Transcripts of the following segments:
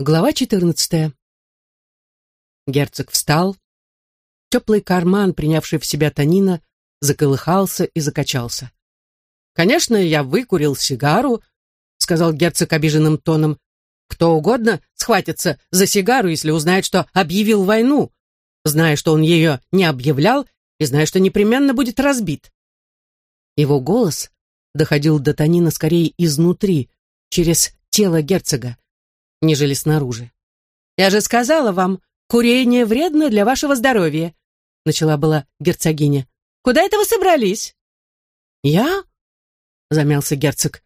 Глава 14. Герцог встал. Теплый карман, принявший в себя Танина, заколыхался и закачался. «Конечно, я выкурил сигару», — сказал герцог обиженным тоном. «Кто угодно схватится за сигару, если узнает, что объявил войну, зная, что он ее не объявлял и зная, что непременно будет разбит». Его голос доходил до Танина скорее изнутри, через тело герцога нежели снаружи. «Я же сказала вам, курение вредно для вашего здоровья», начала была герцогиня. «Куда это вы собрались?» «Я?» — замялся герцог.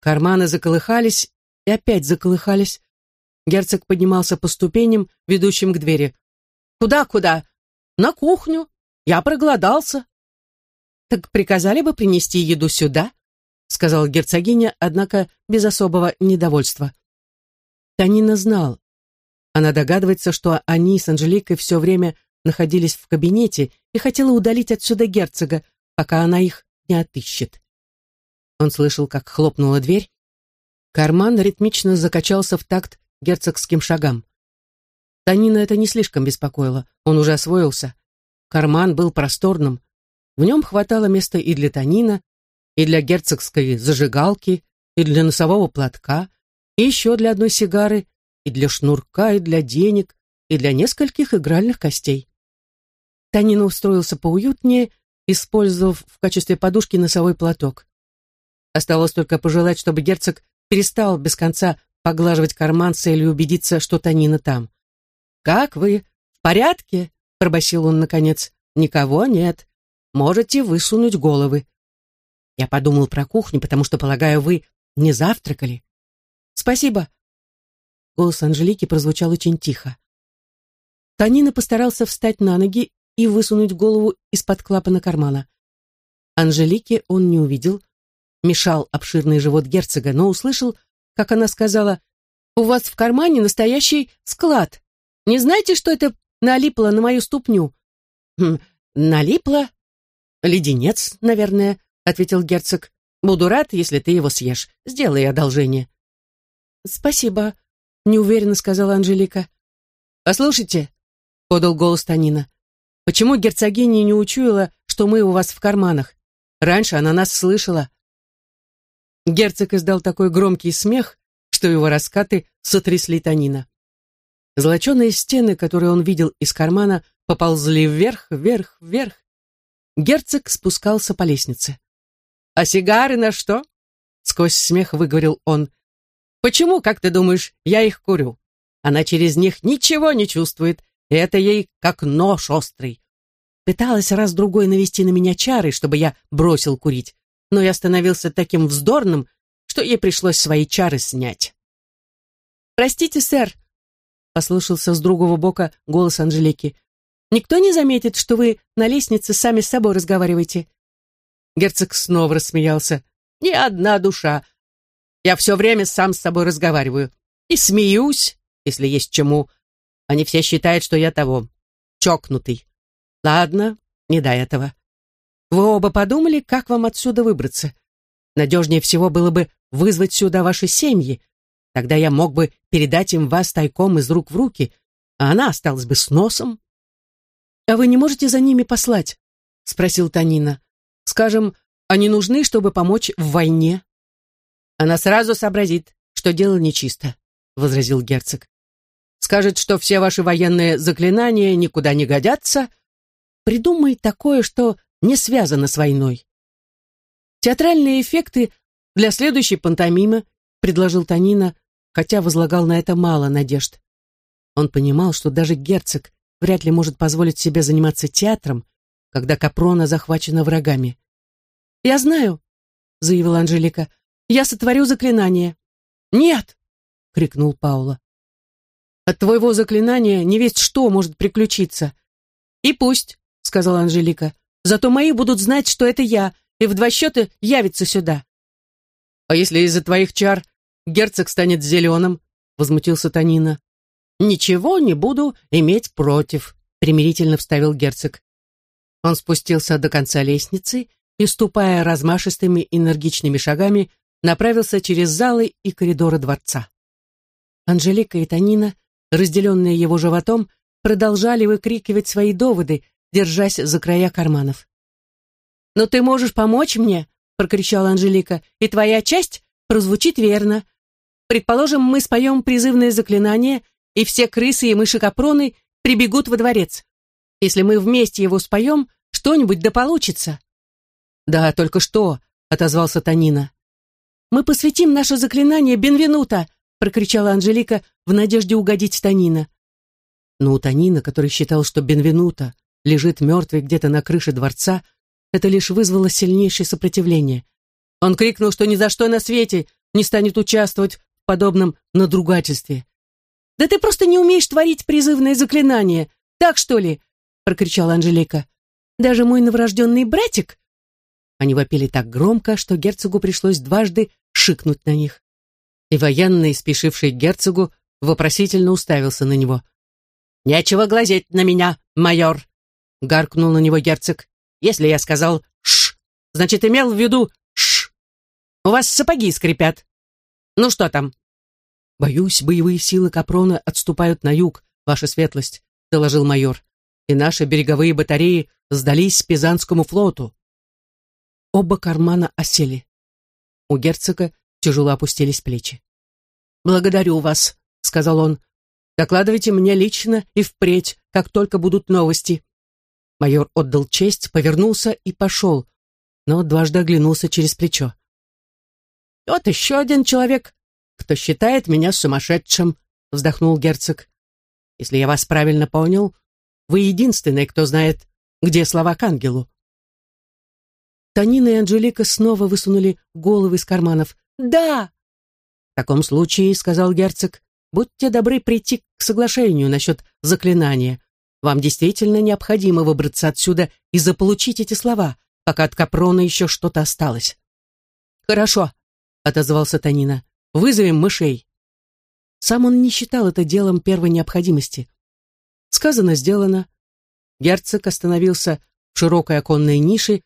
Карманы заколыхались и опять заколыхались. Герцог поднимался по ступеням, ведущим к двери. «Куда-куда? На кухню. Я проголодался». «Так приказали бы принести еду сюда?» — сказала герцогиня, однако без особого недовольства. Танина знал. Она догадывается, что они с Анжеликой все время находились в кабинете и хотела удалить отсюда герцога, пока она их не отыщет. Он слышал, как хлопнула дверь. Карман ритмично закачался в такт герцогским шагам. Танина это не слишком беспокоило, он уже освоился. Карман был просторным, в нем хватало места и для Танина, и для герцогской зажигалки, и для носового платка, и еще для одной сигары, и для шнурка, и для денег, и для нескольких игральных костей. Танина устроился поуютнее, использовав в качестве подушки носовой платок. Оставалось только пожелать, чтобы герцог перестал без конца поглаживать карман с убедиться, что Танина там. «Как вы? В порядке?» — пробасил он наконец. «Никого нет. Можете высунуть головы». Я подумал про кухню, потому что, полагаю, вы не завтракали. Спасибо. Голос Анжелики прозвучал очень тихо. Танина постарался встать на ноги и высунуть голову из-под клапана кармана. Анжелики он не увидел, мешал обширный живот герцога, но услышал, как она сказала, «У вас в кармане настоящий склад. Не знаете, что это налипло на мою ступню?» «Хм, налипло?» «Леденец, наверное», — ответил герцог. «Буду рад, если ты его съешь. Сделай одолжение». «Спасибо», — неуверенно сказала Анжелика. «Послушайте», — подал голос Танина, «почему герцогиня не учуяла, что мы у вас в карманах? Раньше она нас слышала». Герцог издал такой громкий смех, что его раскаты сотрясли Танина. Золоченые стены, которые он видел из кармана, поползли вверх, вверх, вверх. Герцог спускался по лестнице. «А сигары на что?» Сквозь смех выговорил он. Почему, как ты думаешь, я их курю? Она через них ничего не чувствует, и это ей как нож острый. Пыталась раз-другой навести на меня чары, чтобы я бросил курить, но я становился таким вздорным, что ей пришлось свои чары снять. «Простите, сэр», — послышался с другого бока голос Анжелики, «никто не заметит, что вы на лестнице сами с собой разговариваете?» Герцог снова рассмеялся. «Ни одна душа, я все время сам с собой разговариваю. И смеюсь, если есть чему. Они все считают, что я того, чокнутый. Ладно, не до этого. Вы оба подумали, как вам отсюда выбраться? Надежнее всего было бы вызвать сюда ваши семьи. Тогда я мог бы передать им вас тайком из рук в руки, а она осталась бы с носом. «А вы не можете за ними послать?» — спросил Танина. «Скажем, они нужны, чтобы помочь в войне?» Она сразу сообразит, что дело нечисто, возразил герцог. Скажет, что все ваши военные заклинания никуда не годятся. Придумай такое, что не связано с войной. Театральные эффекты для следующей пантомимы, предложил Танина, хотя возлагал на это мало надежд. Он понимал, что даже герцог вряд ли может позволить себе заниматься театром, когда Капрона захвачена врагами. «Я знаю», — заявила Анжелика, я сотворю заклинание». «Нет!» — крикнул Паула. «От твоего заклинания не весть что может приключиться». «И пусть», — сказала Анжелика, «зато мои будут знать, что это я, и в два счета явится сюда». «А если из-за твоих чар герцог станет зеленым?» — возмутился Танина. «Ничего не буду иметь против», — примирительно вставил герцог. Он спустился до конца лестницы и, ступая размашистыми энергичными шагами, направился через залы и коридоры дворца. Анжелика и Танина, разделенные его животом, продолжали выкрикивать свои доводы, держась за края карманов. «Но ты можешь помочь мне?» — прокричала Анжелика. «И твоя часть прозвучит верно. Предположим, мы споем призывное заклинание, и все крысы и мыши-капроны прибегут во дворец. Если мы вместе его споем, что-нибудь да получится». «Да, только что», — отозвался Танина. «Мы посвятим наше заклинание Бенвенута!» — прокричала Анжелика в надежде угодить Танина. Но у Танина, который считал, что Бенвенута лежит мертвый где-то на крыше дворца, это лишь вызвало сильнейшее сопротивление. Он крикнул, что ни за что на свете не станет участвовать в подобном надругательстве. «Да ты просто не умеешь творить призывное заклинание, так что ли?» — прокричала Анжелика. «Даже мой новорожденный братик?» Они вопили так громко, что герцогу пришлось дважды шикнуть на них. И военный, спешивший к герцогу, вопросительно уставился на него. «Нечего глазеть на меня, майор!» — гаркнул на него герцог. «Если я сказал «ш», значит, имел в виду «ш». У вас сапоги скрипят. Ну что там?» «Боюсь, боевые силы Капрона отступают на юг, ваша светлость», — доложил майор. «И наши береговые батареи сдались Пизанскому флоту». Оба кармана осели. У герцога тяжело опустились плечи. «Благодарю вас», — сказал он. Докладывайте мне лично и впредь, как только будут новости». Майор отдал честь, повернулся и пошел, но дважды оглянулся через плечо. «Вот еще один человек, кто считает меня сумасшедшим», — вздохнул герцог. «Если я вас правильно понял, вы единственный, кто знает, где слова к ангелу». Танина и Анжелика снова высунули головы из карманов. «Да!» «В таком случае», — сказал герцог, Будьте добры прийти к соглашению насчет заклинания. Вам действительно необходимо выбраться отсюда и заполучить эти слова, пока от Капрона еще что-то осталось. Хорошо, отозвался Танина. Вызовем мышей. Сам он не считал это делом первой необходимости. Сказано, сделано. Герцог остановился в широкой оконной нише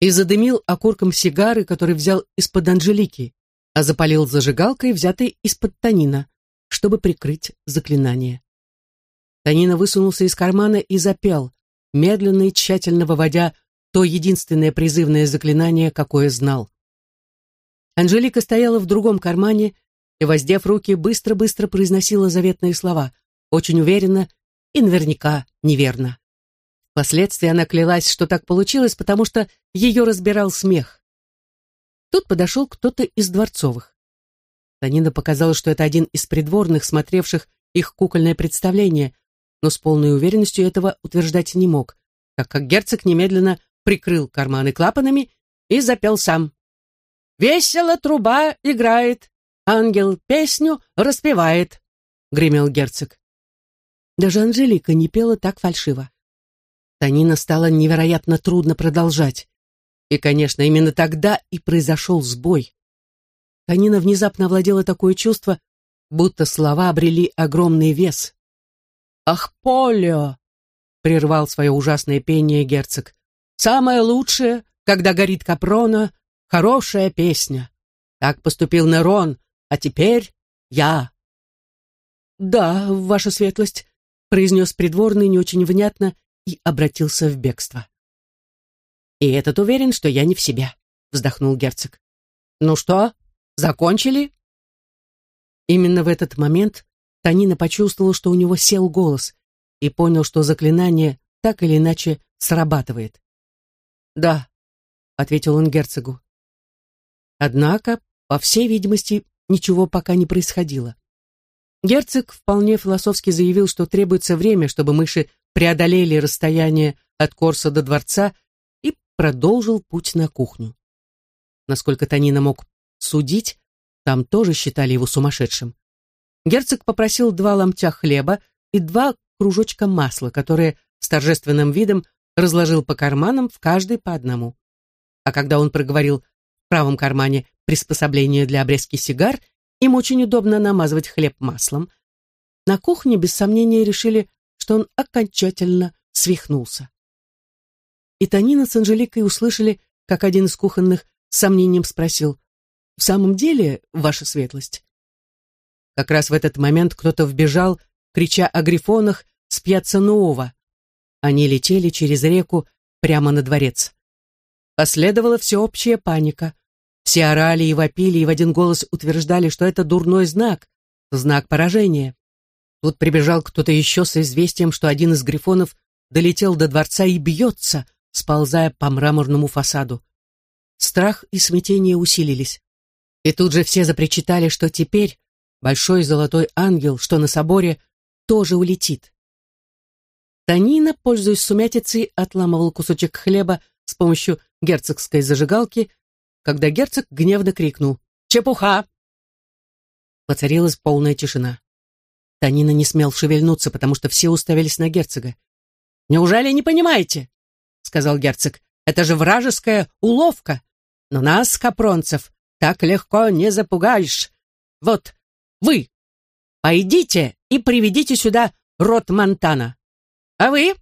и задымил окурком сигары, который взял из-под Анжелики, а запалил зажигалкой, взятой из-под Танина чтобы прикрыть заклинание. Танина высунулся из кармана и запел, медленно и тщательно выводя то единственное призывное заклинание, какое знал. Анжелика стояла в другом кармане и, воздев руки, быстро-быстро произносила заветные слова, очень уверенно и наверняка неверно. Впоследствии она клялась, что так получилось, потому что ее разбирал смех. Тут подошел кто-то из дворцовых. Танина показала, что это один из придворных, смотревших их кукольное представление, но с полной уверенностью этого утверждать не мог, так как герцог немедленно прикрыл карманы клапанами и запел сам. «Весело труба играет, ангел песню распевает», — гремел герцог. Даже Анжелика не пела так фальшиво. Танина стало невероятно трудно продолжать. И, конечно, именно тогда и произошел сбой. Танина внезапно овладело такое чувство, будто слова обрели огромный вес. «Ах, Полио!» — прервал свое ужасное пение герцог. «Самое лучшее, когда горит капрона, хорошая песня. Так поступил Нерон, а теперь я». «Да, ваша светлость», — произнес придворный не очень внятно и обратился в бегство. «И этот уверен, что я не в себе», — вздохнул герцог. «Ну что, Закончили?» Именно в этот момент Танина почувствовал, что у него сел голос, и понял, что заклинание так или иначе срабатывает. «Да», — ответил он герцогу. Однако, по всей видимости, ничего пока не происходило. Герцог вполне философски заявил, что требуется время, чтобы мыши преодолели расстояние от Корса до дворца и продолжил путь на кухню. Насколько Танина мог судить, там тоже считали его сумасшедшим. Герцог попросил два ломтя хлеба и два кружочка масла, которые с торжественным видом разложил по карманам в каждый по одному. А когда он проговорил в правом кармане приспособление для обрезки сигар, им очень удобно намазывать хлеб маслом, на кухне без сомнения решили, что он окончательно свихнулся. И Танина с Анжеликой услышали, как один из кухонных с сомнением спросил, в самом деле, ваша светлость? Как раз в этот момент кто-то вбежал, крича о грифонах с пьяца Нуова. Они летели через реку прямо на дворец. Последовала всеобщая паника. Все орали и вопили, и в один голос утверждали, что это дурной знак, знак поражения. Тут прибежал кто-то еще с известием, что один из грифонов долетел до дворца и бьется, сползая по мраморному фасаду. Страх и смятение усилились. И тут же все запричитали, что теперь большой золотой ангел, что на соборе, тоже улетит. Танина, пользуясь сумятицей, отламывал кусочек хлеба с помощью герцогской зажигалки, когда герцог гневно крикнул «Чепуха!». Воцарилась полная тишина. Танина не смел шевельнуться, потому что все уставились на герцога. «Неужели не понимаете?» — сказал герцог. «Это же вражеская уловка. Но нас, капронцев, так легко не запугаешь. Вот вы пойдите и приведите сюда рот Монтана. А вы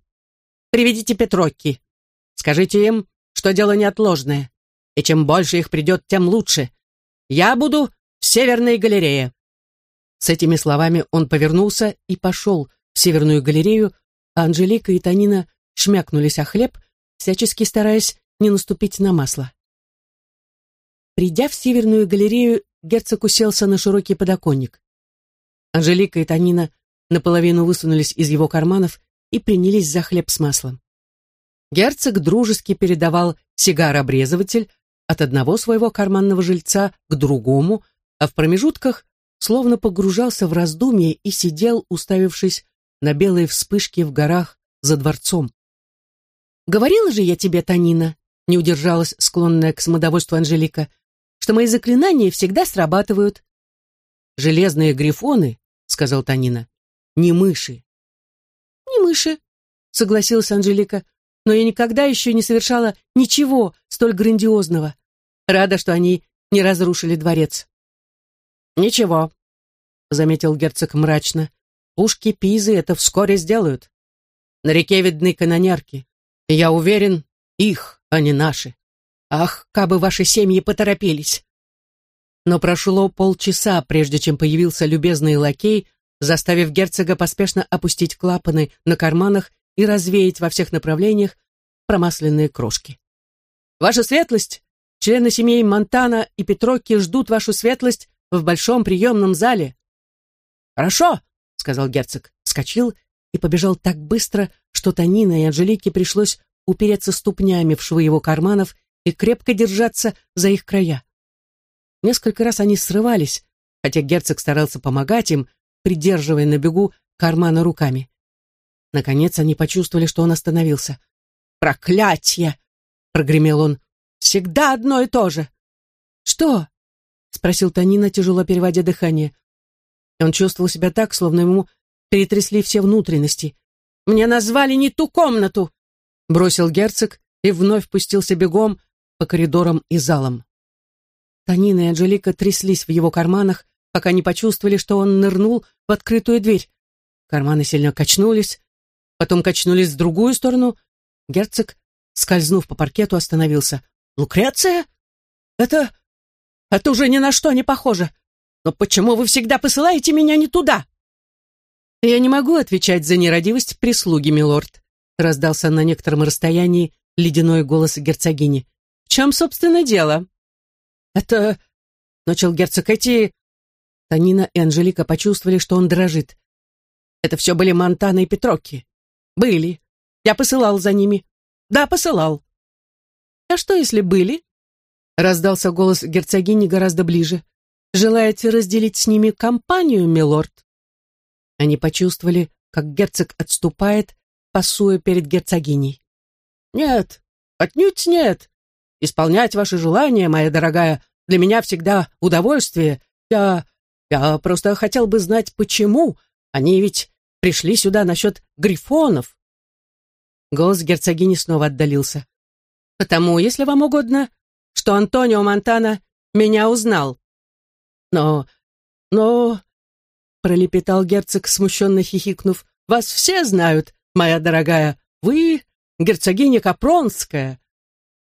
приведите Петрокки. Скажите им, что дело неотложное. И чем больше их придет, тем лучше. Я буду в Северной галерее». С этими словами он повернулся и пошел в Северную галерею, а Анжелика и Танина шмякнулись о хлеб, всячески стараясь не наступить на масло. Придя в Северную галерею, герцог уселся на широкий подоконник. Анжелика и Танина наполовину высунулись из его карманов и принялись за хлеб с маслом. Герцог дружески передавал сигар-обрезыватель от одного своего карманного жильца к другому, а в промежутках словно погружался в раздумье и сидел, уставившись на белые вспышки в горах за дворцом. «Говорила же я тебе, Танина», — не удержалась склонная к самодовольству Анжелика, что мои заклинания всегда срабатывают. «Железные грифоны», — сказал Танина, — «не мыши». «Не мыши», — согласилась Анжелика, «но я никогда еще не совершала ничего столь грандиозного. Рада, что они не разрушили дворец». «Ничего», — заметил герцог мрачно, «пушки Пизы это вскоре сделают. На реке видны канонерки, я уверен, их, а не наши». Ах, кабы ваши семьи поторопились. Но прошло полчаса, прежде чем появился любезный лакей, заставив герцога поспешно опустить клапаны на карманах и развеять во всех направлениях промасленные крошки. «Ваша светлость! Члены семей Монтана и Петроки ждут вашу светлость в большом приемном зале». «Хорошо!» — сказал герцог, вскочил и побежал так быстро, что Танина и Анжелике пришлось упереться ступнями в швы его карманов и крепко держаться за их края. Несколько раз они срывались, хотя герцог старался помогать им, придерживая на бегу карманы руками. Наконец они почувствовали, что он остановился. «Проклятье!» — прогремел он. «Всегда одно и то же!» «Что?» — спросил Танина, тяжело переводя дыхание. Он чувствовал себя так, словно ему перетрясли все внутренности. «Мне назвали не ту комнату!» — бросил герцог и вновь пустился бегом, по коридорам и залам. Танина и Анжелика тряслись в его карманах, пока не почувствовали, что он нырнул в открытую дверь. Карманы сильно качнулись, потом качнулись в другую сторону. Герцог, скользнув по паркету, остановился. «Лукреция? Это... это уже ни на что не похоже. Но почему вы всегда посылаете меня не туда?» «Я не могу отвечать за нерадивость прислуги, милорд», раздался на некотором расстоянии ледяной голос герцогини. В чем, собственно, дело? Это... Начал герцог эти... Танина и Анжелика почувствовали, что он дрожит. Это все были Монтана и Петрокки. Были. Я посылал за ними. Да, посылал. А что, если были? Раздался голос герцогини гораздо ближе. Желаете разделить с ними компанию, милорд? Они почувствовали, как герцог отступает, пасуя перед герцогиней. Нет, отнюдь нет, Исполнять ваши желания, моя дорогая, для меня всегда удовольствие. Я... я просто хотел бы знать, почему. Они ведь пришли сюда насчет грифонов». Голос герцогини снова отдалился. «Потому, если вам угодно, что Антонио Монтана меня узнал». «Но... но...» — пролепетал герцог, смущенно хихикнув. «Вас все знают, моя дорогая. Вы герцогиня Капронская.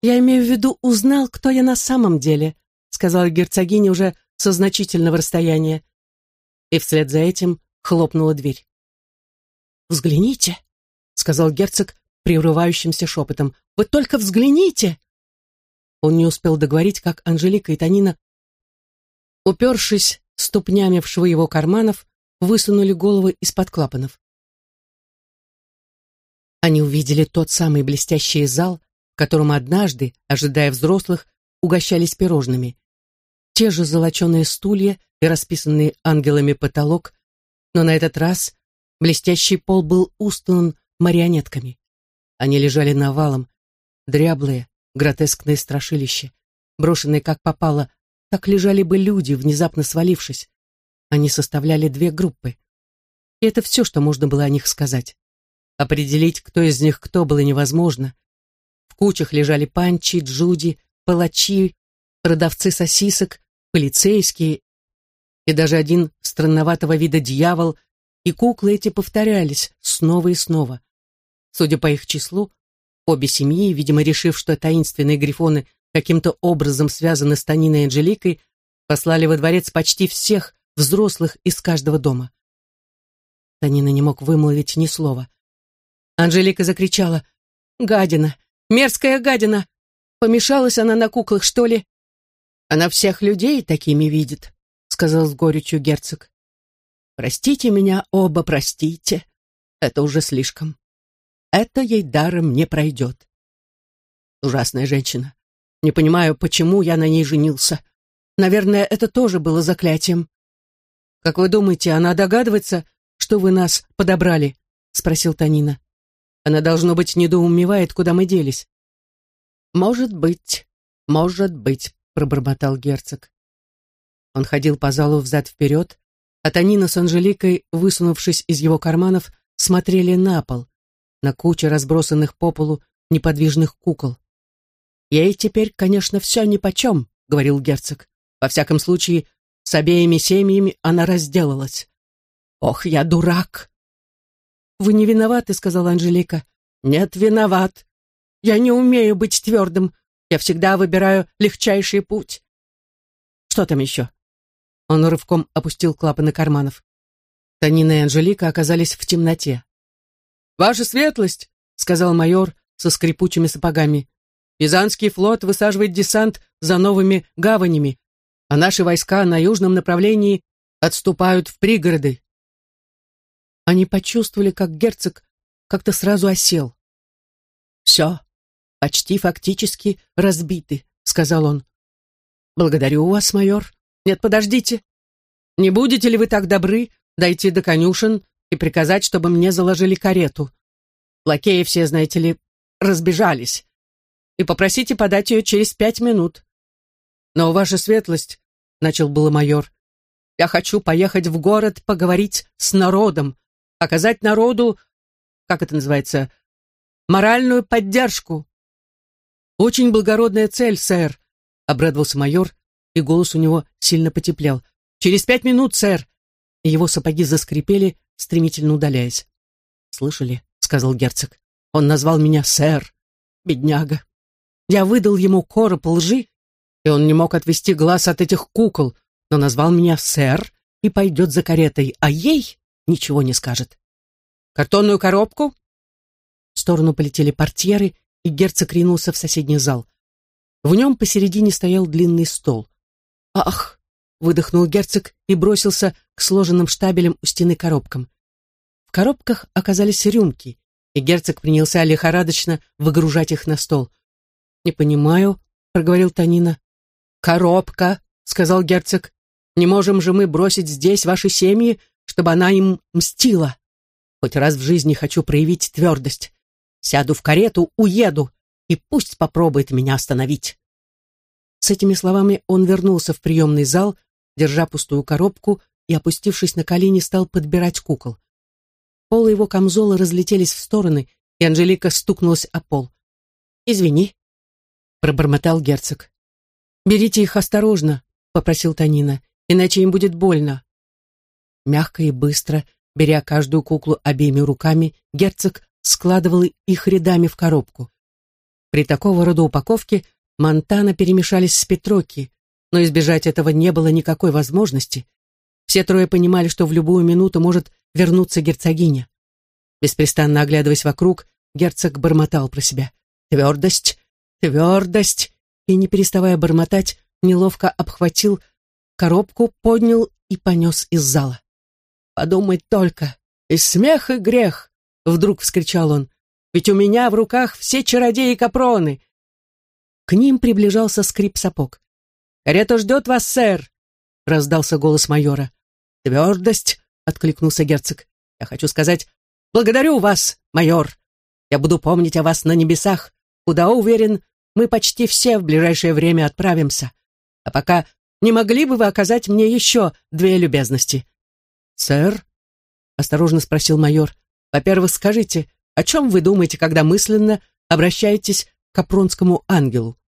«Я имею в виду, узнал, кто я на самом деле», сказала герцогиня уже со значительного расстояния. и вслед за этим хлопнула дверь. «Взгляните», — сказал герцог прерывающимся шепотом. «Вы только взгляните!» Он не успел договорить, как Анжелика и Танина, упершись ступнями в швы его карманов, высунули головы из-под клапанов. Они увидели тот самый блестящий зал, в котором однажды, ожидая взрослых, угощались пирожными. Те же золоченые стулья и расписанный ангелами потолок, но на этот раз блестящий пол был устлан марионетками. Они лежали навалом, дряблые, гротескные страшилища, брошенные как попало, так лежали бы люди, внезапно свалившись. Они составляли две группы. И это все, что можно было о них сказать. Определить, кто из них кто, было невозможно. В кучах лежали панчи, джуди, палачи, продавцы сосисок, полицейские и даже один странноватого вида дьявол, и куклы эти повторялись снова и снова. Судя по их числу, обе семьи, видимо, решив, что таинственные грифоны каким-то образом связаны с Таниной Анжеликой, послали во дворец почти всех взрослых из каждого дома. Танина не мог вымолвить ни слова. Анжелика закричала «Гадина! Мерзкая гадина! Помешалась она на куклах, что ли?» «Она всех людей такими видит», — сказал с горечью герцог. «Простите меня, оба простите. Это уже слишком. Это ей даром не пройдет. Ужасная женщина. Не понимаю, почему я на ней женился. Наверное, это тоже было заклятием. Как вы думаете, она догадывается, что вы нас подобрали? Спросил Танина. Она, должно быть, недоумевает, куда мы делись. Может быть, может быть, пробормотал герцог. Он ходил по залу взад-вперед, а Танина с Анжеликой, высунувшись из его карманов, смотрели на пол, на куче разбросанных по полу неподвижных кукол. «Ей теперь, конечно, все нипочем», — говорил герцог. «Во всяком случае, с обеими семьями она разделалась». «Ох, я дурак!» «Вы не виноваты», — сказала Анжелика. «Нет, виноват. Я не умею быть твердым. Я всегда выбираю легчайший путь». «Что там еще?» Он рывком опустил клапаны карманов. Танина и Анжелика оказались в темноте. «Ваша светлость!» — сказал майор со скрипучими сапогами. «Пизанский флот высаживает десант за новыми гаванями, а наши войска на южном направлении отступают в пригороды». Они почувствовали, как герцог как-то сразу осел. «Все, почти фактически разбиты», — сказал он. «Благодарю вас, майор. Нет, подождите. Не будете ли вы так добры дойти до конюшен и приказать, чтобы мне заложили карету. Лакеи все, знаете ли, разбежались. И попросите подать ее через пять минут. Но, ваша светлость, — начал было майор, — я хочу поехать в город поговорить с народом, оказать народу, как это называется, моральную поддержку. Очень благородная цель, сэр, — обрадовался майор, и голос у него сильно потеплел. Через пять минут, сэр. И его сапоги заскрипели, стремительно удаляясь. «Слышали?» — сказал герцог. «Он назвал меня сэр, бедняга. Я выдал ему короб лжи, и он не мог отвести глаз от этих кукол, но назвал меня сэр и пойдет за каретой, а ей ничего не скажет. Картонную коробку?» В сторону полетели портьеры, и герцог ринулся в соседний зал. В нем посередине стоял длинный стол. «Ах!» Выдохнул герцог и бросился к сложенным штабелям у стены коробкам. В коробках оказались рюмки, и герцог принялся лихорадочно выгружать их на стол. «Не понимаю», — проговорил Танина. «Коробка», — сказал герцог. «Не можем же мы бросить здесь ваши семьи, чтобы она им мстила. Хоть раз в жизни хочу проявить твердость. Сяду в карету, уеду, и пусть попробует меня остановить». С этими словами он вернулся в приемный зал, держа пустую коробку и, опустившись на колени, стал подбирать кукол. Полы его камзола разлетелись в стороны, и Анжелика стукнулась о пол. «Извини», — пробормотал герцог. «Берите их осторожно», — попросил Танина, «иначе им будет больно». Мягко и быстро, беря каждую куклу обеими руками, герцог складывал их рядами в коробку. При такого рода упаковке Монтана перемешались с Петроки, но избежать этого не было никакой возможности. Все трое понимали, что в любую минуту может вернуться герцогиня. Беспрестанно оглядываясь вокруг, герцог бормотал про себя. «Твердость! Твердость!» И, не переставая бормотать, неловко обхватил коробку, поднял и понес из зала. «Подумать только! И смех, и грех!» — вдруг вскричал он. «Ведь у меня в руках все чародеи-капроны!» К ним приближался скрип сапог. «Карета ждет вас, сэр!» — раздался голос майора. «Твердость!» — откликнулся герцог. «Я хочу сказать, благодарю вас, майор! Я буду помнить о вас на небесах, куда, уверен, мы почти все в ближайшее время отправимся. А пока не могли бы вы оказать мне еще две любезности?» «Сэр?» — осторожно спросил майор. «Во-первых, скажите, о чем вы думаете, когда мысленно обращаетесь к Капронскому ангелу?»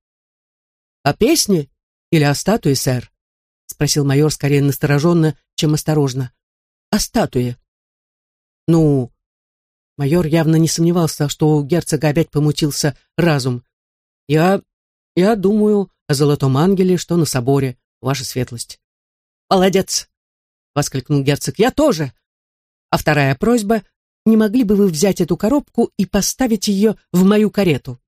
«О песне или о статуе, сэр?» — спросил майор скорее настороженно, чем осторожно. «О статуе». «Ну...» Майор явно не сомневался, что у герцога опять помутился разум. «Я... я думаю о золотом ангеле, что на соборе, ваша светлость». «Молодец!» — воскликнул герцог. «Я тоже!» «А вторая просьба — не могли бы вы взять эту коробку и поставить ее в мою карету?»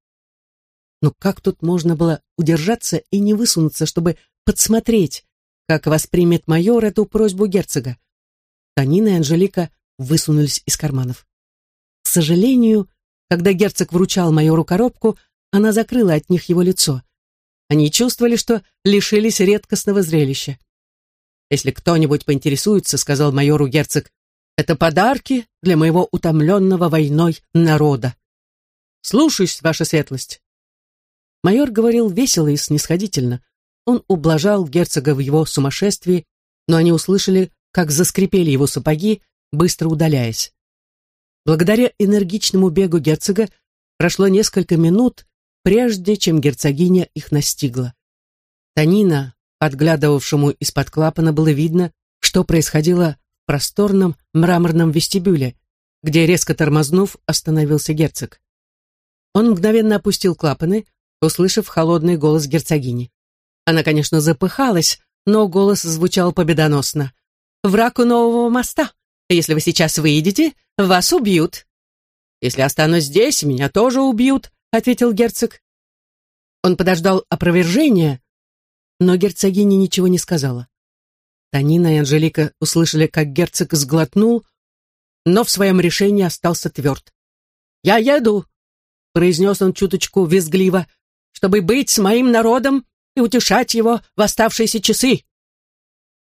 Но как тут можно было удержаться и не высунуться, чтобы подсмотреть, как воспримет майор эту просьбу герцога? Танина и Анжелика высунулись из карманов. К сожалению, когда герцог вручал майору коробку, она закрыла от них его лицо. Они чувствовали, что лишились редкостного зрелища. «Если кто-нибудь поинтересуется, — сказал майору герцог, — это подарки для моего утомленного войной народа. Слушаюсь, ваша светлость». Майор говорил весело и снисходительно. Он ублажал герцога в его сумасшествии, но они услышали, как заскрипели его сапоги, быстро удаляясь. Благодаря энергичному бегу герцога прошло несколько минут, прежде чем герцогиня их настигла. Танина, подглядывавшему из-под клапана, было видно, что происходило в просторном мраморном вестибюле, где, резко тормознув, остановился герцог. Он мгновенно опустил клапаны, услышав холодный голос герцогини. Она, конечно, запыхалась, но голос звучал победоносно. «Враг у нового моста. Если вы сейчас выйдете, вас убьют». «Если останусь здесь, меня тоже убьют», — ответил герцог. Он подождал опровержения, но герцогиня ничего не сказала. Танина и Анжелика услышали, как герцог сглотнул, но в своем решении остался тверд. «Я еду», — произнес он чуточку визгливо, чтобы быть с моим народом и утешать его в оставшиеся часы.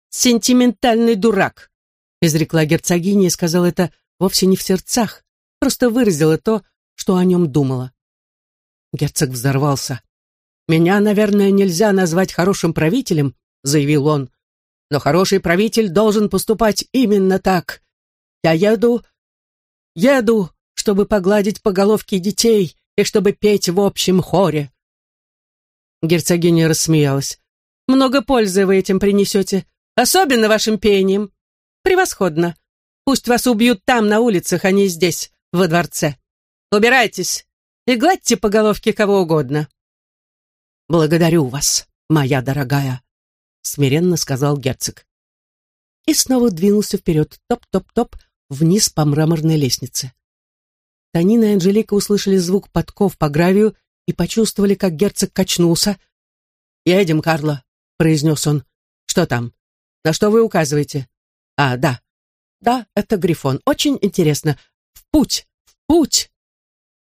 «Сентиментальный дурак», — изрекла герцогиня и сказала это вовсе не в сердцах, просто выразила то, что о нем думала. Герцог взорвался. «Меня, наверное, нельзя назвать хорошим правителем», — заявил он, «но хороший правитель должен поступать именно так. Я еду, еду, чтобы погладить по головке детей и чтобы петь в общем хоре. Герцогиня рассмеялась. «Много пользы вы этим принесете, особенно вашим пением. Превосходно. Пусть вас убьют там, на улицах, а не здесь, во дворце. Убирайтесь и гладьте по головке кого угодно». «Благодарю вас, моя дорогая», — смиренно сказал герцог. И снова двинулся вперед, топ-топ-топ, вниз по мраморной лестнице. Танина и Анжелика услышали звук подков по гравию и почувствовали, как герцог качнулся. «Едем, Карло», — произнес он. «Что там? На что вы указываете?» «А, да. Да, это Грифон. Очень интересно. В путь! В путь!»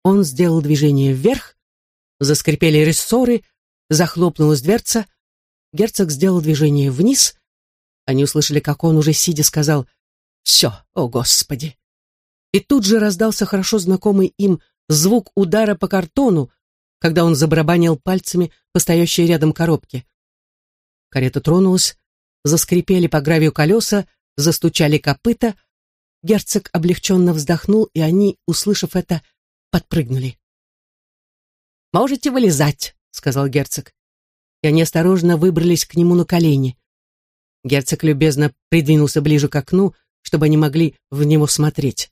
Он сделал движение вверх, заскрипели рессоры, захлопнулась дверца. Герцог сделал движение вниз. Они услышали, как он уже сидя сказал «Все, о Господи!» И тут же раздался хорошо знакомый им звук удара по картону, когда он забарабанил пальцами по стоящей рядом коробке. Карета тронулась, заскрипели по гравию колеса, застучали копыта. Герцог облегченно вздохнул, и они, услышав это, подпрыгнули. «Можете вылезать», — сказал герцог. И они осторожно выбрались к нему на колени. Герцог любезно придвинулся ближе к окну, чтобы они могли в него смотреть.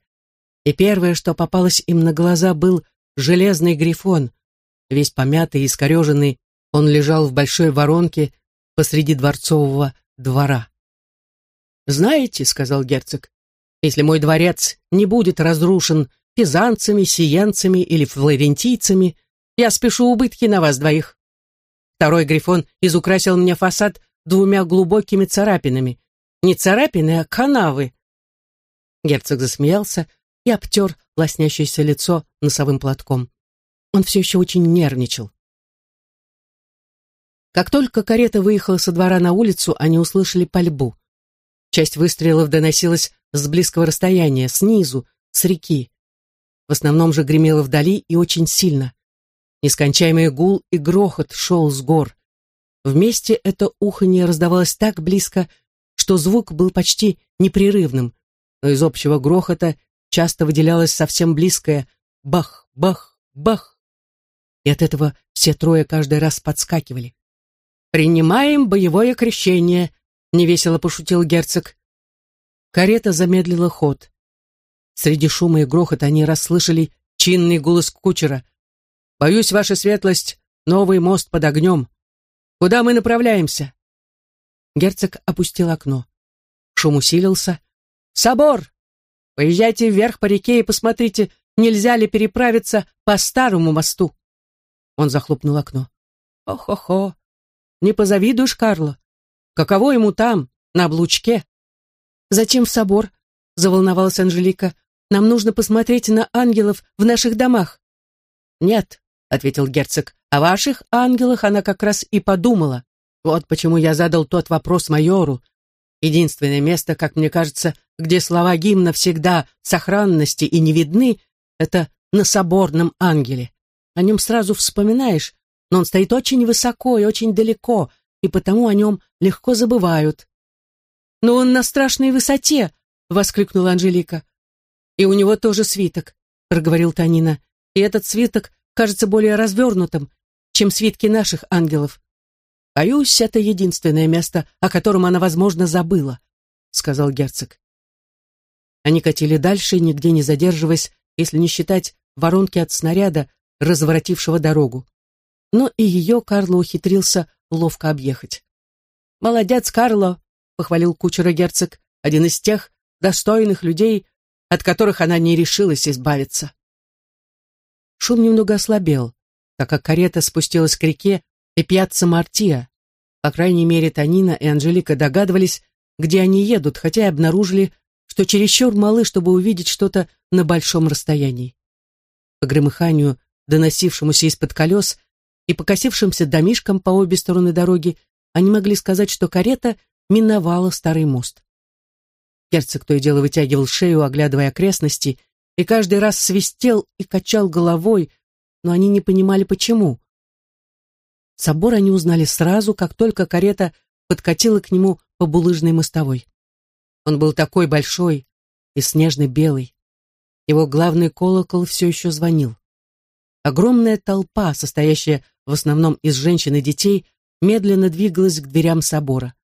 И первое, что попалось им на глаза, был железный грифон, Весь помятый и искореженный, он лежал в большой воронке посреди дворцового двора. «Знаете, — сказал герцог, — если мой дворец не будет разрушен пизанцами, сиенцами или флорентийцами, я спешу убытки на вас двоих. Второй грифон изукрасил мне фасад двумя глубокими царапинами. Не царапины, а канавы. Герцог засмеялся и обтер лоснящееся лицо носовым платком. Он все еще очень нервничал. Как только карета выехала со двора на улицу, они услышали пальбу. Часть выстрелов доносилась с близкого расстояния, снизу, с реки. В основном же гремело вдали и очень сильно. Нескончаемый гул и грохот шел с гор. Вместе это уханье раздавалось так близко, что звук был почти непрерывным, но из общего грохота часто выделялось совсем близкое «бах, бах, бах». И от этого все трое каждый раз подскакивали. «Принимаем боевое крещение», — невесело пошутил герцог. Карета замедлила ход. Среди шума и грохота они расслышали чинный голос кучера — Боюсь, ваша светлость, новый мост под огнем. Куда мы направляемся?» Герцог опустил окно. Шум усилился. «Собор! Поезжайте вверх по реке и посмотрите, нельзя ли переправиться по старому мосту». Он захлопнул окно. «Ох-охо! Не позавидуешь, Карло? Каково ему там, на облучке?» «Зачем в собор?» — заволновалась Анжелика. «Нам нужно посмотреть на ангелов в наших домах». «Нет, — ответил герцог. «О ваших ангелах она как раз и подумала. Вот почему я задал тот вопрос майору. Единственное место, как мне кажется, где слова гимна всегда сохранности и не видны, это на соборном ангеле. О нем сразу вспоминаешь, но он стоит очень высоко и очень далеко, и потому о нем легко забывают. «Но он на страшной высоте!» — воскликнула Анжелика. «И у него тоже свиток», — проговорил Танина. «И этот свиток кажется более развернутым, чем свитки наших ангелов. Боюсь, это единственное место, о котором она, возможно, забыла, сказал герцог. Они катили дальше, нигде не задерживаясь, если не считать воронки от снаряда, разворотившего дорогу. Но и ее Карло ухитрился ловко объехать. «Молодец, Карло!» — похвалил кучера герцог, один из тех достойных людей, от которых она не решилась избавиться. Шум немного ослабел, так как карета спустилась к реке и пьяцца Мартия. По крайней мере, Танина и Анжелика догадывались, где они едут, хотя и обнаружили, что чересчур малы, чтобы увидеть что-то на большом расстоянии. По громыханию, доносившемуся из-под колес, и покосившимся домишкам по обе стороны дороги, они могли сказать, что карета миновала старый мост. Герцог то и дело вытягивал шею, оглядывая окрестности, и каждый раз свистел и качал головой, но они не понимали, почему. Собор они узнали сразу, как только карета подкатила к нему по булыжной мостовой. Он был такой большой и снежно-белый. Его главный колокол все еще звонил. Огромная толпа, состоящая в основном из женщин и детей, медленно двигалась к дверям собора.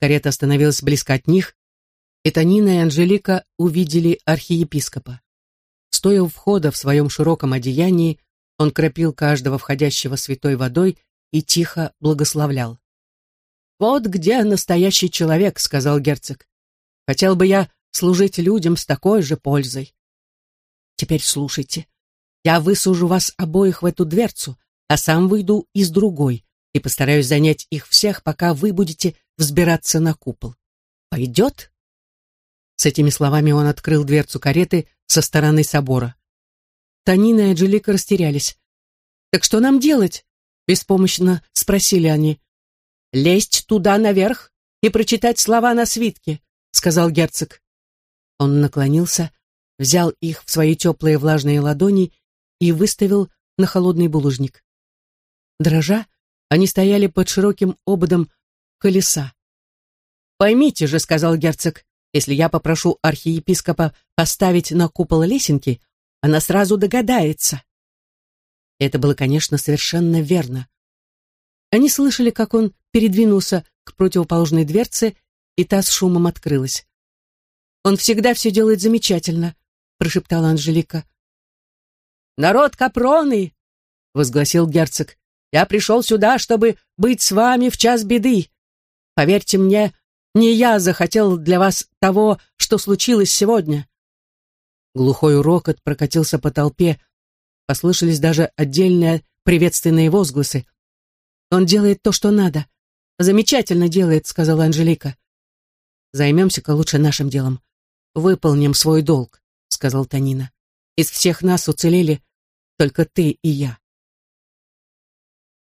Карета остановилась близко от них, и Танина и Анжелика увидели архиепископа. Стоя у входа в своем широком одеянии, он кропил каждого входящего святой водой и тихо благословлял. «Вот где настоящий человек», — сказал герцог. «Хотел бы я служить людям с такой же пользой. Теперь слушайте. Я высужу вас обоих в эту дверцу, а сам выйду из другой и постараюсь занять их всех, пока вы будете взбираться на купол. Пойдет?» С этими словами он открыл дверцу кареты со стороны собора. Танина и Анжелика растерялись. «Так что нам делать?» — беспомощно спросили они. «Лезть туда наверх и прочитать слова на свитке», — сказал герцог. Он наклонился, взял их в свои теплые влажные ладони и выставил на холодный булыжник. Дрожа, они стояли под широким ободом колеса. «Поймите же», — сказал герцог, если я попрошу архиепископа поставить на купол лесенки, она сразу догадается. Это было, конечно, совершенно верно. Они слышали, как он передвинулся к противоположной дверце, и та с шумом открылась. «Он всегда все делает замечательно», — прошептала Анжелика. «Народ Капроны!» — возгласил герцог. «Я пришел сюда, чтобы быть с вами в час беды. Поверьте мне, Не я захотел для вас того, что случилось сегодня. Глухой урокот прокатился по толпе, послышались даже отдельные приветственные возгласы. «Он делает то, что надо. Замечательно делает», — сказала Анжелика. «Займемся-ка лучше нашим делом. Выполним свой долг», — сказал Танина. «Из всех нас уцелели только ты и я».